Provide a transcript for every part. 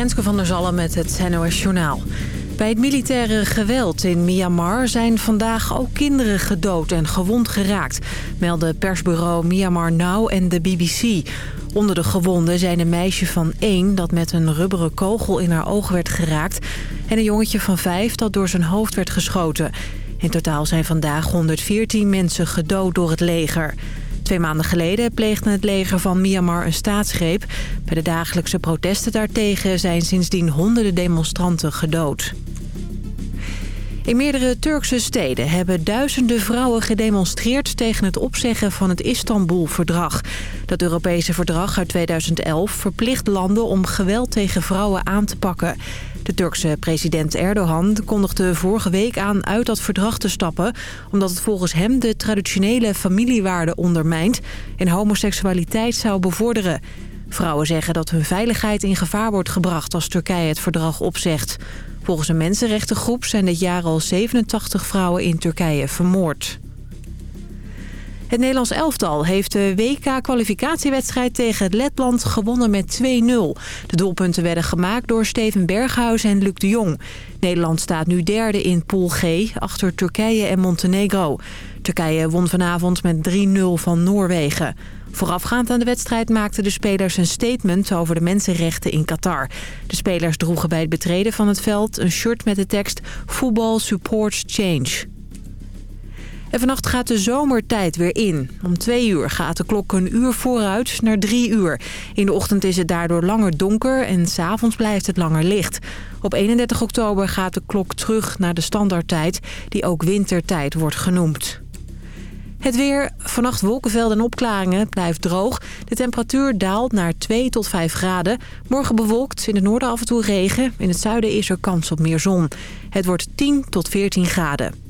Renske van der Zallen met het NOS Journaal. Bij het militaire geweld in Myanmar zijn vandaag ook kinderen gedood en gewond geraakt... melden persbureau Myanmar Now en de BBC. Onder de gewonden zijn een meisje van één dat met een rubberen kogel in haar oog werd geraakt... en een jongetje van vijf dat door zijn hoofd werd geschoten. In totaal zijn vandaag 114 mensen gedood door het leger... Twee maanden geleden pleegde het leger van Myanmar een staatsgreep. Bij de dagelijkse protesten daartegen zijn sindsdien honderden demonstranten gedood. In meerdere Turkse steden hebben duizenden vrouwen gedemonstreerd tegen het opzeggen van het Istanbul-verdrag. Dat Europese verdrag uit 2011 verplicht landen om geweld tegen vrouwen aan te pakken. De Turkse president Erdogan kondigde vorige week aan uit dat verdrag te stappen... omdat het volgens hem de traditionele familiewaarden ondermijnt... en homoseksualiteit zou bevorderen. Vrouwen zeggen dat hun veiligheid in gevaar wordt gebracht als Turkije het verdrag opzegt. Volgens een mensenrechtengroep zijn dit jaar al 87 vrouwen in Turkije vermoord. Het Nederlands elftal heeft de WK-kwalificatiewedstrijd tegen Letland gewonnen met 2-0. De doelpunten werden gemaakt door Steven Berghuis en Luc de Jong. Nederland staat nu derde in Pool G, achter Turkije en Montenegro. Turkije won vanavond met 3-0 van Noorwegen. Voorafgaand aan de wedstrijd maakten de spelers een statement over de mensenrechten in Qatar. De spelers droegen bij het betreden van het veld een shirt met de tekst Football Supports Change. En vannacht gaat de zomertijd weer in. Om twee uur gaat de klok een uur vooruit naar drie uur. In de ochtend is het daardoor langer donker en s'avonds blijft het langer licht. Op 31 oktober gaat de klok terug naar de standaardtijd, die ook wintertijd wordt genoemd. Het weer, vannacht wolkenvelden en opklaringen, blijft droog. De temperatuur daalt naar 2 tot 5 graden. Morgen bewolkt, in het noorden af en toe regen. In het zuiden is er kans op meer zon. Het wordt 10 tot 14 graden.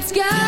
It's gone.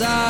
side.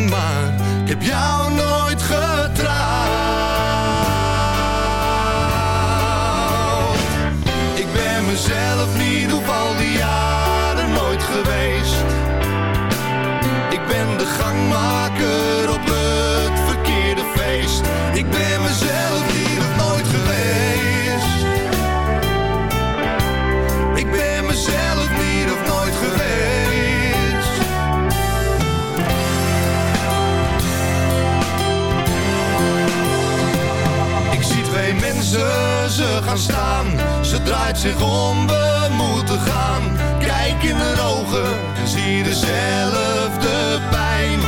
Draait zich om, we moeten gaan. Kijk in haar ogen en zie dezelfde pijn.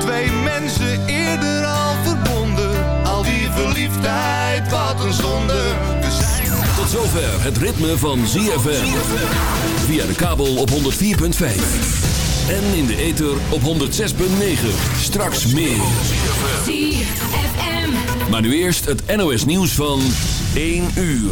Twee mensen eerder al verbonden. Al die verliefdheid, wat een zonde. We zijn Tot zover het ritme van ZFM. Via de kabel op 104.5. En in de ether op 106.9. Straks meer. Maar nu eerst het NOS nieuws van 1 uur.